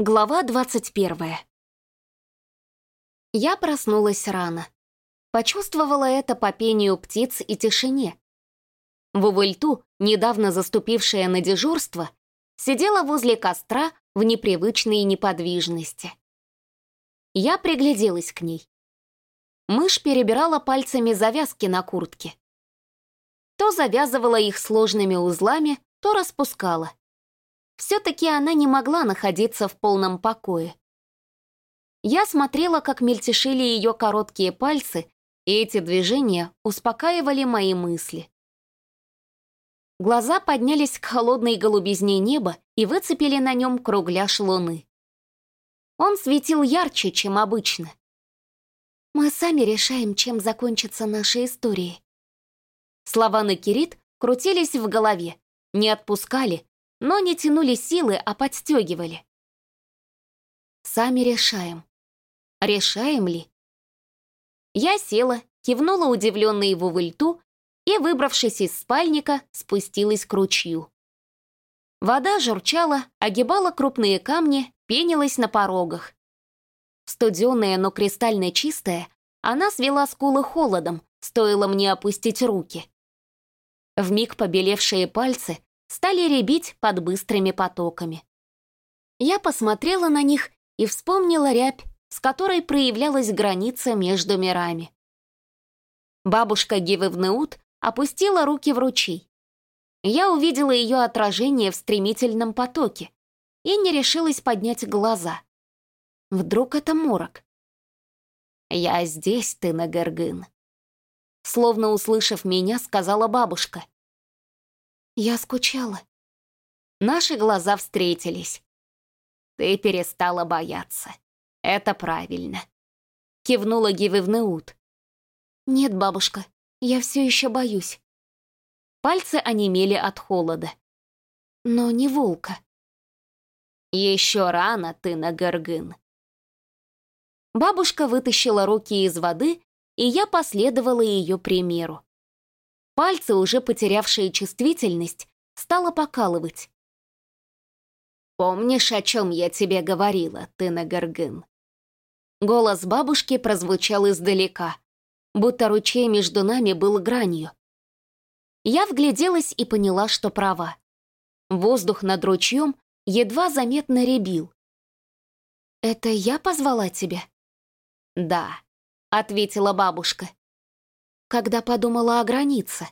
Глава 21. Я проснулась рано. Почувствовала это по пению птиц и тишине. В Увыльту, недавно заступившая на дежурство, сидела возле костра в непривычной неподвижности. Я пригляделась к ней. Мышь перебирала пальцами завязки на куртке. То завязывала их сложными узлами, то распускала. Все-таки она не могла находиться в полном покое. Я смотрела, как мельтешили ее короткие пальцы, и эти движения успокаивали мои мысли. Глаза поднялись к холодной голубизне неба и выцепили на нем кругляш луны. Он светил ярче, чем обычно. «Мы сами решаем, чем закончатся наши истории». Слова на Кирит крутились в голове, не отпускали, но не тянули силы, а подстегивали. Сами решаем. Решаем ли? Я села, кивнула удивленно его в льту и, выбравшись из спальника, спустилась к ручью. Вода журчала, огибала крупные камни, пенилась на порогах. Студеная, но кристально чистая, она свела скулы холодом, стоило мне опустить руки. Вмиг побелевшие пальцы стали ребить под быстрыми потоками. Я посмотрела на них и вспомнила рябь, с которой проявлялась граница между мирами. Бабушка Гивевнеут опустила руки в ручей. Я увидела ее отражение в стремительном потоке и не решилась поднять глаза. Вдруг это морок? «Я здесь, ты, Нагергын», словно услышав меня, сказала бабушка. Я скучала. Наши глаза встретились. Ты перестала бояться. Это правильно. Кивнула Гивевнеут. Нет, бабушка, я все еще боюсь. Пальцы онемели от холода. Но не волка. Еще рано ты на горгын. Бабушка вытащила руки из воды, и я последовала ее примеру. Пальцы, уже потерявшие чувствительность, стало покалывать. «Помнишь, о чем я тебе говорила, ты на горгын?» Голос бабушки прозвучал издалека, будто ручей между нами был гранью. Я вгляделась и поняла, что права. Воздух над ручьем едва заметно ребил. «Это я позвала тебя?» «Да», — ответила бабушка когда подумала о границе.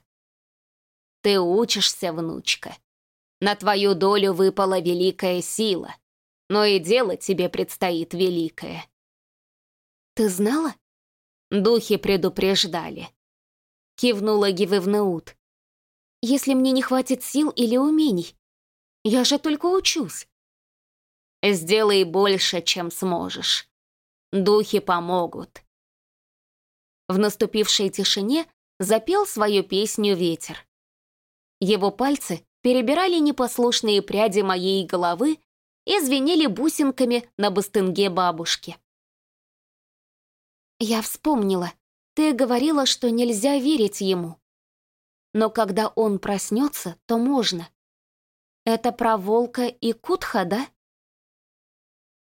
«Ты учишься, внучка. На твою долю выпала великая сила, но и дело тебе предстоит великое». «Ты знала?» Духи предупреждали. Кивнула Гивевнеут. «Если мне не хватит сил или умений, я же только учусь». «Сделай больше, чем сможешь. Духи помогут. В наступившей тишине запел свою песню ветер. Его пальцы перебирали непослушные пряди моей головы и звенели бусинками на бастынге бабушки. Я вспомнила, ты говорила, что нельзя верить ему. Но когда он проснется, то можно. Это про волка и кутха, да?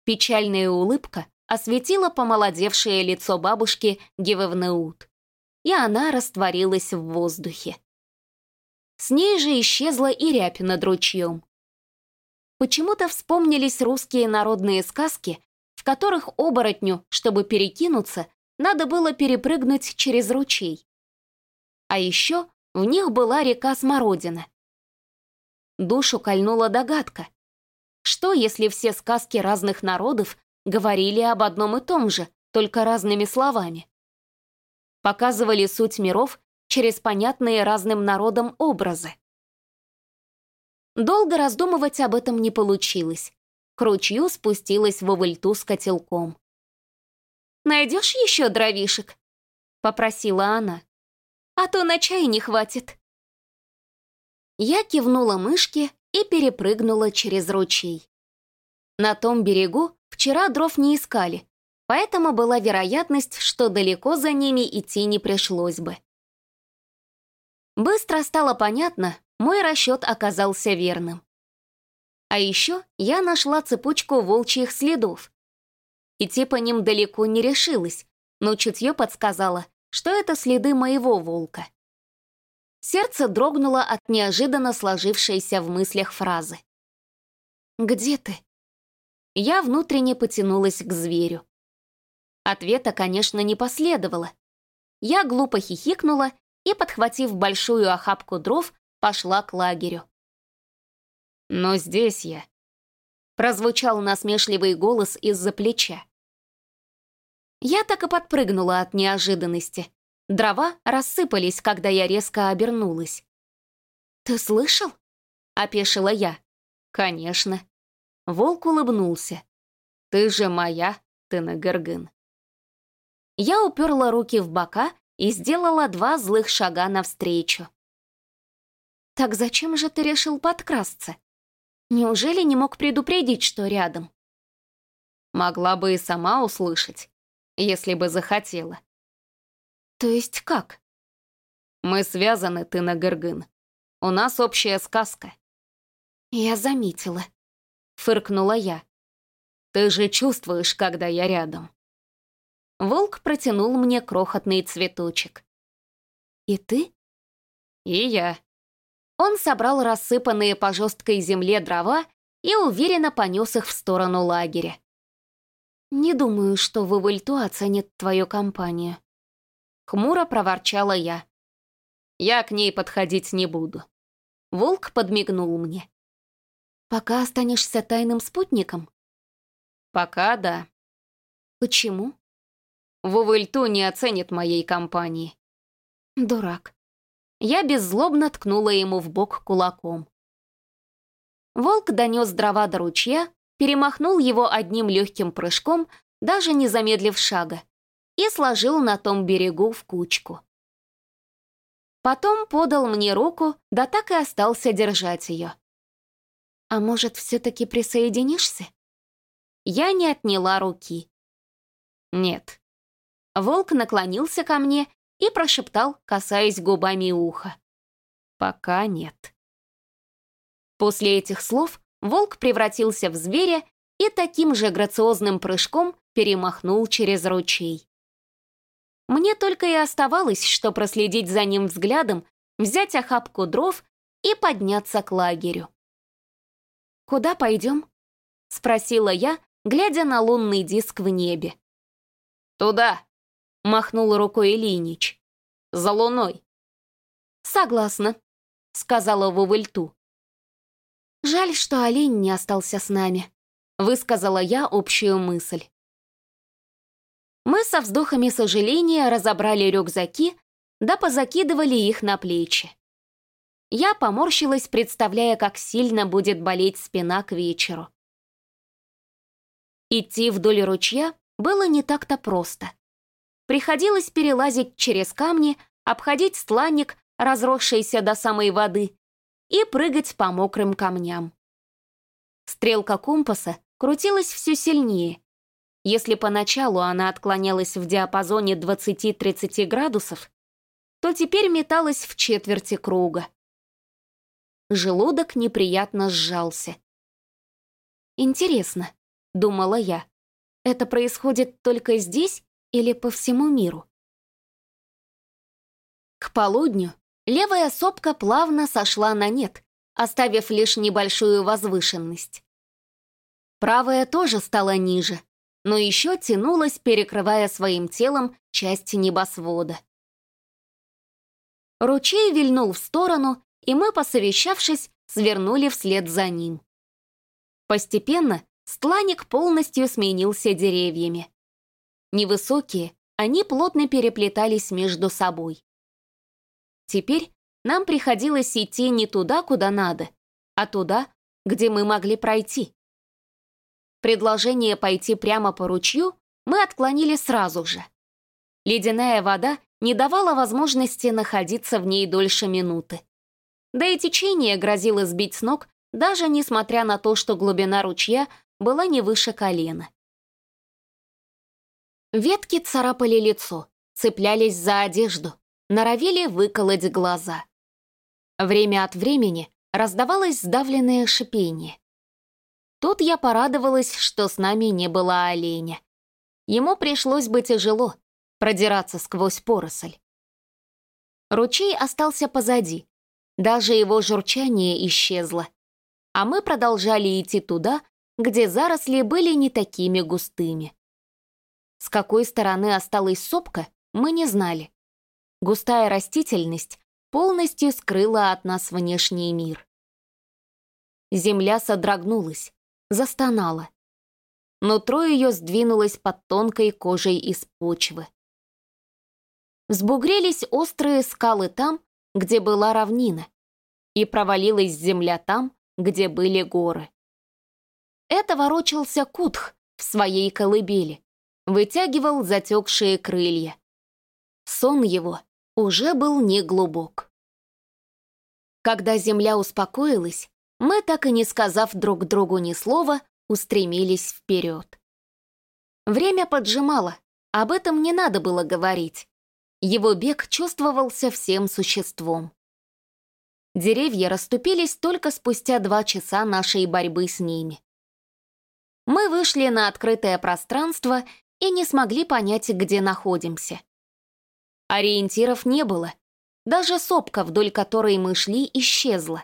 Печальная улыбка осветила помолодевшее лицо бабушки Гивевнеут, и она растворилась в воздухе. С ней же исчезла и рябь над ручьем. Почему-то вспомнились русские народные сказки, в которых оборотню, чтобы перекинуться, надо было перепрыгнуть через ручей. А еще в них была река Смородина. Душу кольнула догадка. Что, если все сказки разных народов говорили об одном и том же, только разными словами. Показывали суть миров через понятные разным народам образы. Долго раздумывать об этом не получилось. К ручью спустилась в Увальту с котелком. «Найдешь еще дровишек?» — попросила она. «А то на чай не хватит». Я кивнула мышке и перепрыгнула через ручей. На том берегу Вчера дров не искали, поэтому была вероятность, что далеко за ними идти не пришлось бы. Быстро стало понятно, мой расчет оказался верным. А еще я нашла цепочку волчьих следов. Идти по ним далеко не решилась, но чутье подсказало, что это следы моего волка. Сердце дрогнуло от неожиданно сложившейся в мыслях фразы. «Где ты?» Я внутренне потянулась к зверю. Ответа, конечно, не последовало. Я глупо хихикнула и, подхватив большую охапку дров, пошла к лагерю. «Но здесь я», — прозвучал насмешливый голос из-за плеча. Я так и подпрыгнула от неожиданности. Дрова рассыпались, когда я резко обернулась. «Ты слышал?» — опешила я. «Конечно». Волк улыбнулся. «Ты же моя, ты на Гергын». Я уперла руки в бока и сделала два злых шага навстречу. «Так зачем же ты решил подкрасться? Неужели не мог предупредить, что рядом?» Могла бы и сама услышать, если бы захотела. То есть как? Мы связаны, Гыргын. У нас общая сказка. Я заметила. Фыркнула я. Ты же чувствуешь, когда я рядом. Волк протянул мне крохотный цветочек. «И ты?» «И я». Он собрал рассыпанные по жесткой земле дрова и уверенно понес их в сторону лагеря. «Не думаю, что Вывальту оценит твою компанию». Хмуро проворчала я. «Я к ней подходить не буду». Волк подмигнул мне. «Пока останешься тайным спутником?» «Пока да». «Почему?» Вувельту не оценит моей компании. Дурак. Я беззлобно ткнула ему в бок кулаком. Волк донес дрова до ручья, перемахнул его одним легким прыжком, даже не замедлив шага, и сложил на том берегу в кучку. Потом подал мне руку, да так и остался держать ее. «А может, все-таки присоединишься?» Я не отняла руки. «Нет, Волк наклонился ко мне и прошептал, касаясь губами уха. «Пока нет». После этих слов волк превратился в зверя и таким же грациозным прыжком перемахнул через ручей. Мне только и оставалось, что проследить за ним взглядом, взять охапку дров и подняться к лагерю. «Куда пойдем?» — спросила я, глядя на лунный диск в небе. «Туда!» — махнул рукой Ильинич. «За луной». «Согласна», — сказала Вувельту. «Жаль, что олень не остался с нами», — высказала я общую мысль. Мы со вздохами сожаления разобрали рюкзаки, да позакидывали их на плечи. Я поморщилась, представляя, как сильно будет болеть спина к вечеру. Идти вдоль ручья было не так-то просто. Приходилось перелазить через камни, обходить стланник, разросшийся до самой воды, и прыгать по мокрым камням. Стрелка компаса крутилась все сильнее. Если поначалу она отклонялась в диапазоне 20-30 градусов, то теперь металась в четверти круга. Желудок неприятно сжался. «Интересно», — думала я, — «это происходит только здесь или по всему миру. К полудню левая сопка плавно сошла на нет, оставив лишь небольшую возвышенность. Правая тоже стала ниже, но еще тянулась, перекрывая своим телом часть небосвода. Ручей вильнул в сторону, и мы, посовещавшись, свернули вслед за ним. Постепенно стланик полностью сменился деревьями. Невысокие, они плотно переплетались между собой. Теперь нам приходилось идти не туда, куда надо, а туда, где мы могли пройти. Предложение пойти прямо по ручью мы отклонили сразу же. Ледяная вода не давала возможности находиться в ней дольше минуты. Да и течение грозило сбить с ног, даже несмотря на то, что глубина ручья была не выше колена. Ветки царапали лицо, цеплялись за одежду, норовили выколоть глаза. Время от времени раздавалось сдавленное шипение. Тут я порадовалась, что с нами не было оленя. Ему пришлось бы тяжело продираться сквозь поросль. Ручей остался позади, даже его журчание исчезло, а мы продолжали идти туда, где заросли были не такими густыми. С какой стороны осталась сопка, мы не знали. Густая растительность полностью скрыла от нас внешний мир. Земля содрогнулась, застонала. Нутро ее сдвинулось под тонкой кожей из почвы. Сбугрелись острые скалы там, где была равнина, и провалилась земля там, где были горы. Это ворочался Кутх в своей колыбели, вытягивал затекшие крылья. Сон его уже был неглубок. Когда земля успокоилась, мы, так и не сказав друг другу ни слова, устремились вперед. Время поджимало, об этом не надо было говорить. Его бег чувствовался всем существом. Деревья расступились только спустя два часа нашей борьбы с ними. Мы вышли на открытое пространство и не смогли понять, где находимся. Ориентиров не было, даже сопка, вдоль которой мы шли, исчезла.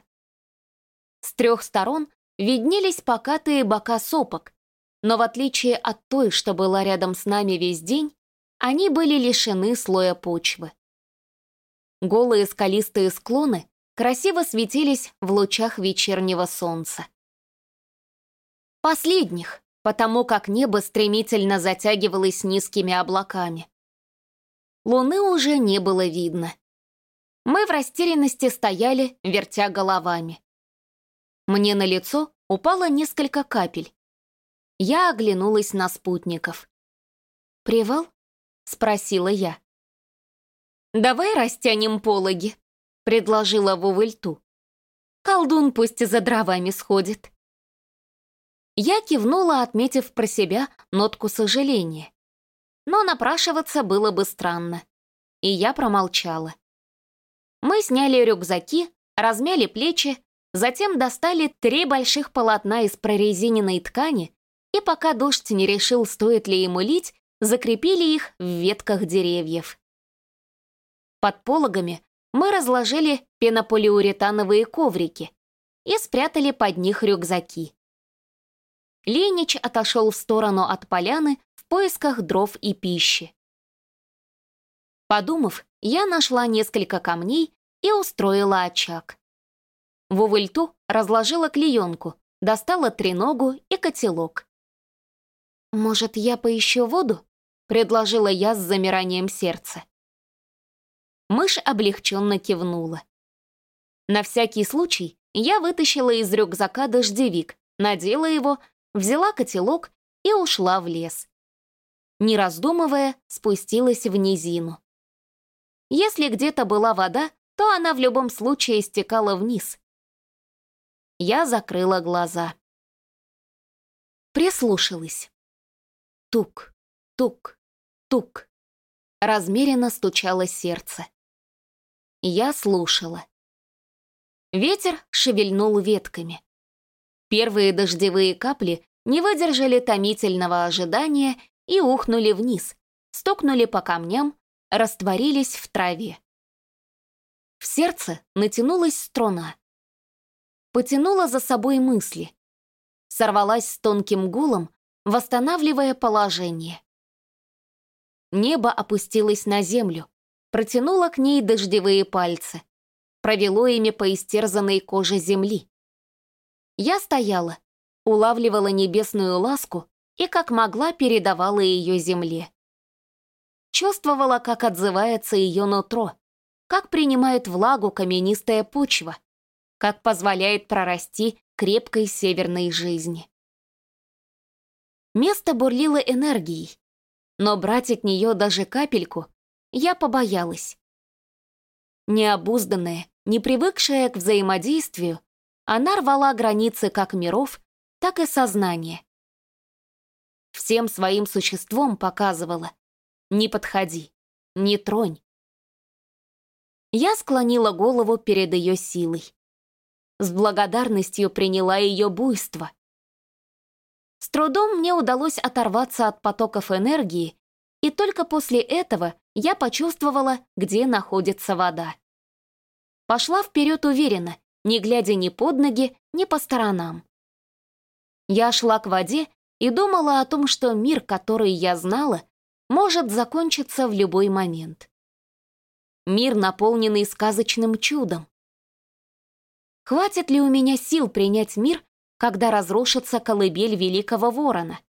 С трех сторон виднелись покатые бока сопок, но в отличие от той, что была рядом с нами весь день, они были лишены слоя почвы. Голые скалистые склоны красиво светились в лучах вечернего солнца. Последних, потому как небо стремительно затягивалось низкими облаками. Луны уже не было видно. Мы в растерянности стояли, вертя головами. Мне на лицо упало несколько капель. Я оглянулась на спутников. «Привал?» — спросила я. «Давай растянем пологи», — предложила Вувельту. «Колдун пусть за дровами сходит». Я кивнула, отметив про себя нотку сожаления. Но напрашиваться было бы странно. И я промолчала. Мы сняли рюкзаки, размяли плечи, Затем достали три больших полотна из прорезиненной ткани и пока дождь не решил, стоит ли ему лить, закрепили их в ветках деревьев. Под пологами мы разложили пенополиуретановые коврики и спрятали под них рюкзаки. Ленич отошел в сторону от поляны в поисках дров и пищи. Подумав, я нашла несколько камней и устроила очаг. В увыльту разложила клеенку, достала треногу и котелок. «Может, я поищу воду?» — предложила я с замиранием сердца. Мышь облегченно кивнула. На всякий случай я вытащила из рюкзака дождевик, надела его, взяла котелок и ушла в лес. Не раздумывая, спустилась в низину. Если где-то была вода, то она в любом случае стекала вниз. Я закрыла глаза. Прислушалась. Тук, тук, тук. Размеренно стучало сердце. Я слушала. Ветер шевельнул ветками. Первые дождевые капли не выдержали томительного ожидания и ухнули вниз, стукнули по камням, растворились в траве. В сердце натянулась струна потянула за собой мысли. Сорвалась с тонким гулом, восстанавливая положение. Небо опустилось на землю, протянуло к ней дождевые пальцы, провело ими по истерзанной коже земли. Я стояла, улавливала небесную ласку и как могла передавала ее земле. Чувствовала, как отзывается ее нутро, как принимает влагу каменистая почва, как позволяет прорасти крепкой северной жизни. Место бурлило энергией, но брать от нее даже капельку я побоялась. Необузданная, не привыкшая к взаимодействию, она рвала границы как миров, так и сознания. Всем своим существом показывала «не подходи, не тронь». Я склонила голову перед ее силой с благодарностью приняла ее буйство. С трудом мне удалось оторваться от потоков энергии, и только после этого я почувствовала, где находится вода. Пошла вперед уверенно, не глядя ни под ноги, ни по сторонам. Я шла к воде и думала о том, что мир, который я знала, может закончиться в любой момент. Мир, наполненный сказочным чудом. Хватит ли у меня сил принять мир, когда разрушится колыбель великого ворона?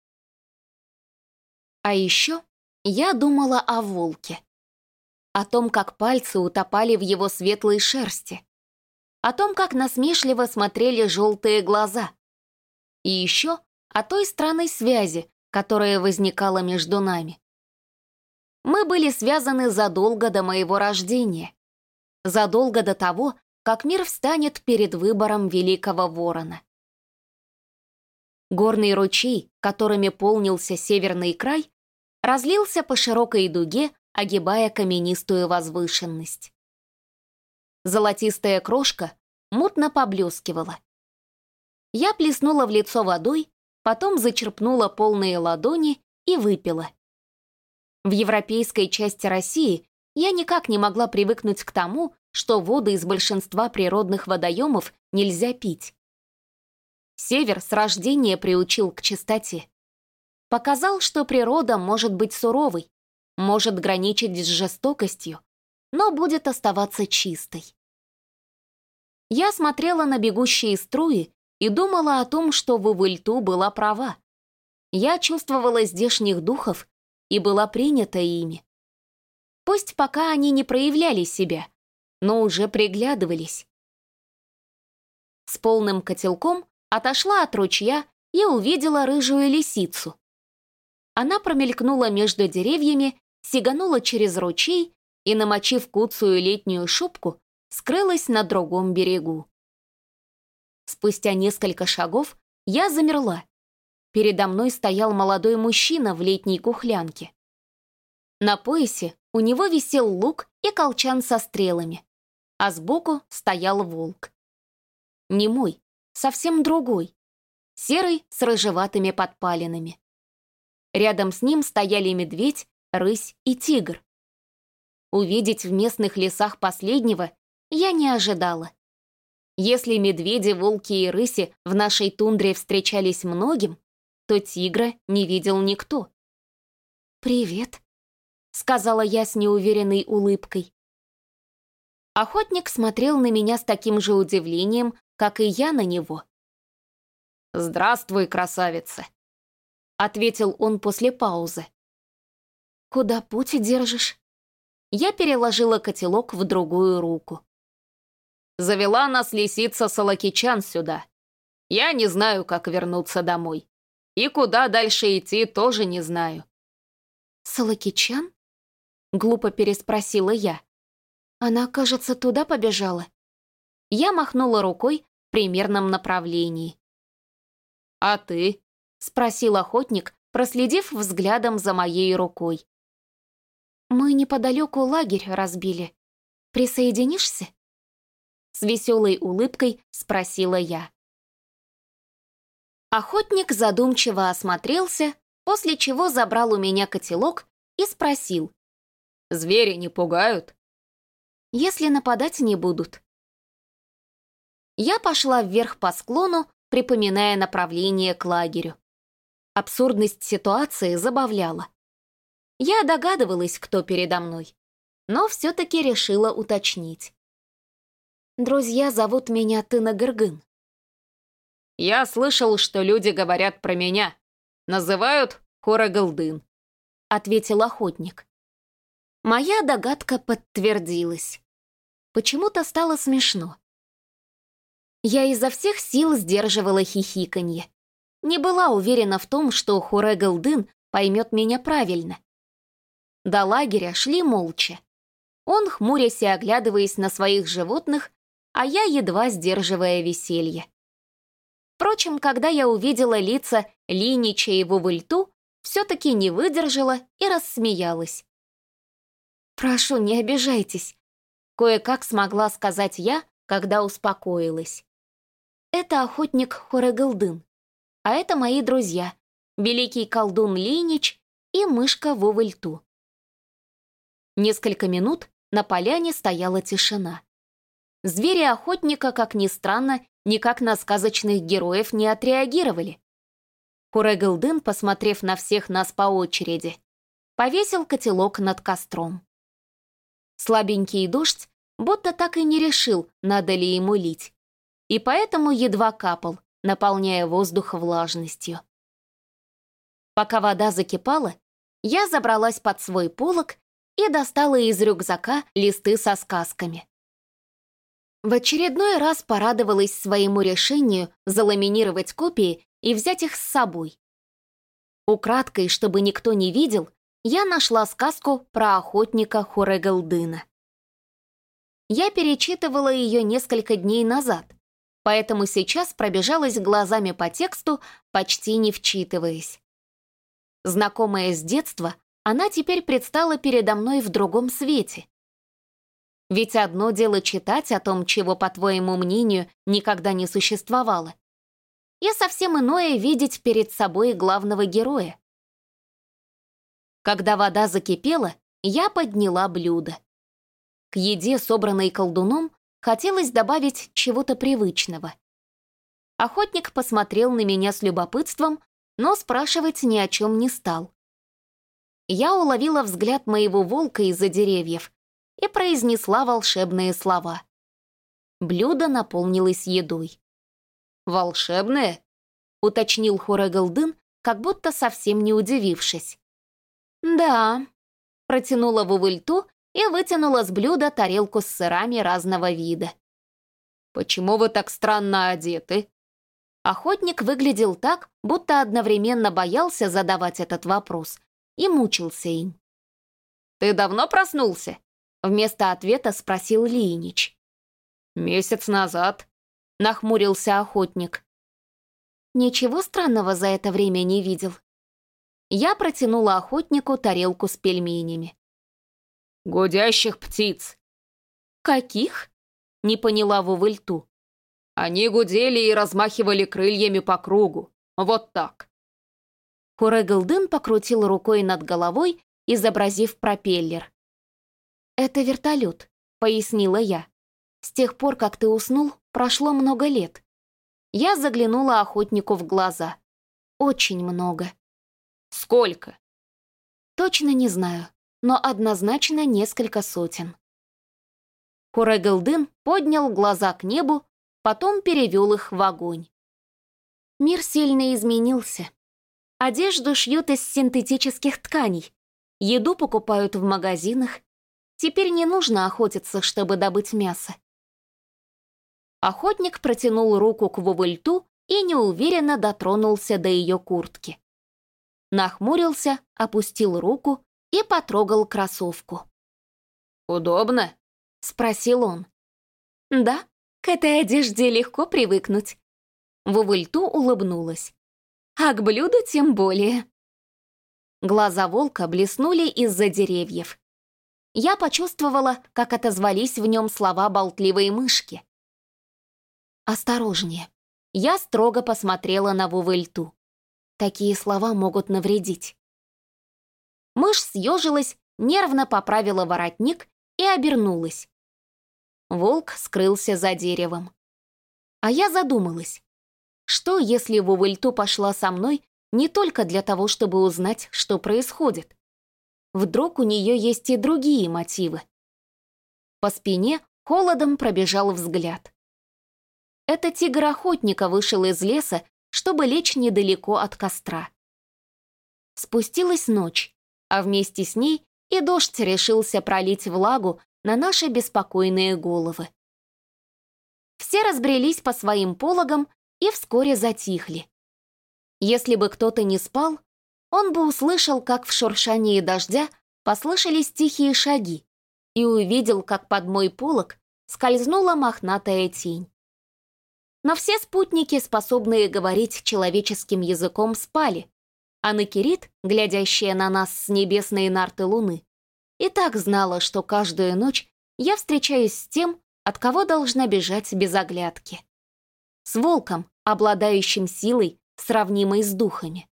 А еще я думала о волке. О том, как пальцы утопали в его светлой шерсти. О том, как насмешливо смотрели желтые глаза. И еще о той странной связи, которая возникала между нами. Мы были связаны задолго до моего рождения. Задолго до того, как мир встанет перед выбором великого ворона. Горный ручей, которыми полнился северный край, разлился по широкой дуге, огибая каменистую возвышенность. Золотистая крошка мутно поблескивала. Я плеснула в лицо водой, потом зачерпнула полные ладони и выпила. В европейской части России я никак не могла привыкнуть к тому, что воды из большинства природных водоемов нельзя пить. Север с рождения приучил к чистоте. Показал, что природа может быть суровой, может граничить с жестокостью, но будет оставаться чистой. Я смотрела на бегущие струи и думала о том, что Вувыльту была права. Я чувствовала здешних духов и была принята ими. Пусть пока они не проявляли себя, но уже приглядывались. С полным котелком отошла от ручья и увидела рыжую лисицу. Она промелькнула между деревьями, сиганула через ручей и, намочив куцую летнюю шубку, скрылась на другом берегу. Спустя несколько шагов я замерла. Передо мной стоял молодой мужчина в летней кухлянке. На поясе у него висел лук и колчан со стрелами, а сбоку стоял волк. Не мой, совсем другой, серый с рыжеватыми подпалинами. Рядом с ним стояли медведь, рысь и тигр. Увидеть в местных лесах последнего я не ожидала. Если медведи, волки и рыси в нашей тундре встречались многим, то тигра не видел никто. «Привет», — сказала я с неуверенной улыбкой. Охотник смотрел на меня с таким же удивлением, как и я на него. «Здравствуй, красавица», — ответил он после паузы. «Куда путь держишь?» Я переложила котелок в другую руку. Завела нас лисица Салакичан сюда. Я не знаю, как вернуться домой. И куда дальше идти, тоже не знаю. Салакичан? Глупо переспросила я. Она, кажется, туда побежала. Я махнула рукой примерном направлении. «А ты?» — спросил охотник, проследив взглядом за моей рукой. «Мы неподалеку лагерь разбили. Присоединишься?» С веселой улыбкой спросила я. Охотник задумчиво осмотрелся, после чего забрал у меня котелок и спросил. «Звери не пугают?» «Если нападать не будут». Я пошла вверх по склону, припоминая направление к лагерю. Абсурдность ситуации забавляла. Я догадывалась, кто передо мной, но все-таки решила уточнить. Друзья зовут меня Тына Гыргын. Я слышал, что люди говорят про меня. Называют Хорагалдын, ответил охотник. Моя догадка подтвердилась. Почему-то стало смешно. Я изо всех сил сдерживала хихиканье. Не была уверена в том, что Хурегалдын поймет меня правильно. До лагеря шли молча. Он, хмурясь и оглядываясь на своих животных, а я едва сдерживая веселье. Впрочем, когда я увидела лица Линича и Вувыльту, все-таки не выдержала и рассмеялась. «Прошу, не обижайтесь», — кое-как смогла сказать я, когда успокоилась. «Это охотник Хорегалдын, а это мои друзья, великий колдун Линич и мышка Вовальту. Несколько минут на поляне стояла тишина. Звери охотника, как ни странно, никак на сказочных героев не отреагировали. Курегалдын, посмотрев на всех нас по очереди, повесил котелок над костром. Слабенький дождь будто так и не решил, надо ли ему лить, и поэтому едва капал, наполняя воздух влажностью. Пока вода закипала, я забралась под свой полог и достала из рюкзака листы со сказками. В очередной раз порадовалась своему решению заламинировать копии и взять их с собой. Украдкой, чтобы никто не видел, я нашла сказку про охотника Хурегалдына. Я перечитывала ее несколько дней назад, поэтому сейчас пробежалась глазами по тексту, почти не вчитываясь. Знакомая с детства, она теперь предстала передо мной в другом свете. Ведь одно дело читать о том, чего, по твоему мнению, никогда не существовало, и совсем иное видеть перед собой главного героя. Когда вода закипела, я подняла блюдо. К еде, собранной колдуном, хотелось добавить чего-то привычного. Охотник посмотрел на меня с любопытством, но спрашивать ни о чем не стал я уловила взгляд моего волка из-за деревьев и произнесла волшебные слова. Блюдо наполнилось едой. «Волшебное?» — уточнил Хорегалдын, как будто совсем не удивившись. «Да», — протянула Вувыльту и вытянула с блюда тарелку с сырами разного вида. «Почему вы так странно одеты?» Охотник выглядел так, будто одновременно боялся задавать этот вопрос и мучился им. «Ты давно проснулся?» Вместо ответа спросил Линич. «Месяц назад», — нахмурился охотник. Ничего странного за это время не видел. Я протянула охотнику тарелку с пельменями. «Гудящих птиц». «Каких?» — не поняла Вувыльту. Они гудели и размахивали крыльями по кругу. Вот так. Хурегалдын покрутил рукой над головой, изобразив пропеллер. «Это вертолет», — пояснила я. «С тех пор, как ты уснул, прошло много лет». Я заглянула охотнику в глаза. «Очень много». «Сколько?» «Точно не знаю, но однозначно несколько сотен». Хурегалдын поднял глаза к небу, потом перевел их в огонь. Мир сильно изменился. Одежду шьют из синтетических тканей. Еду покупают в магазинах. Теперь не нужно охотиться, чтобы добыть мясо. Охотник протянул руку к Вувальту и неуверенно дотронулся до ее куртки. Нахмурился, опустил руку и потрогал кроссовку. «Удобно?» — спросил он. «Да, к этой одежде легко привыкнуть». Вувальту улыбнулась а к блюду тем более. Глаза волка блеснули из-за деревьев. Я почувствовала, как отозвались в нем слова болтливой мышки. «Осторожнее». Я строго посмотрела на Вувельту. Такие слова могут навредить. Мышь съежилась, нервно поправила воротник и обернулась. Волк скрылся за деревом. А я задумалась. Что, если Вувельту пошла со мной не только для того, чтобы узнать, что происходит? Вдруг у нее есть и другие мотивы? По спине холодом пробежал взгляд. Это тигр охотника вышел из леса, чтобы лечь недалеко от костра. Спустилась ночь, а вместе с ней и дождь решился пролить влагу на наши беспокойные головы. Все разбрелись по своим пологам и вскоре затихли. Если бы кто-то не спал, он бы услышал, как в шуршании дождя послышались тихие шаги и увидел, как под мой полог скользнула мохнатая тень. Но все спутники, способные говорить человеческим языком, спали, а Накирит, глядящая на нас с небесной нарты луны, и так знала, что каждую ночь я встречаюсь с тем, от кого должна бежать без оглядки с волком, обладающим силой, сравнимой с духами.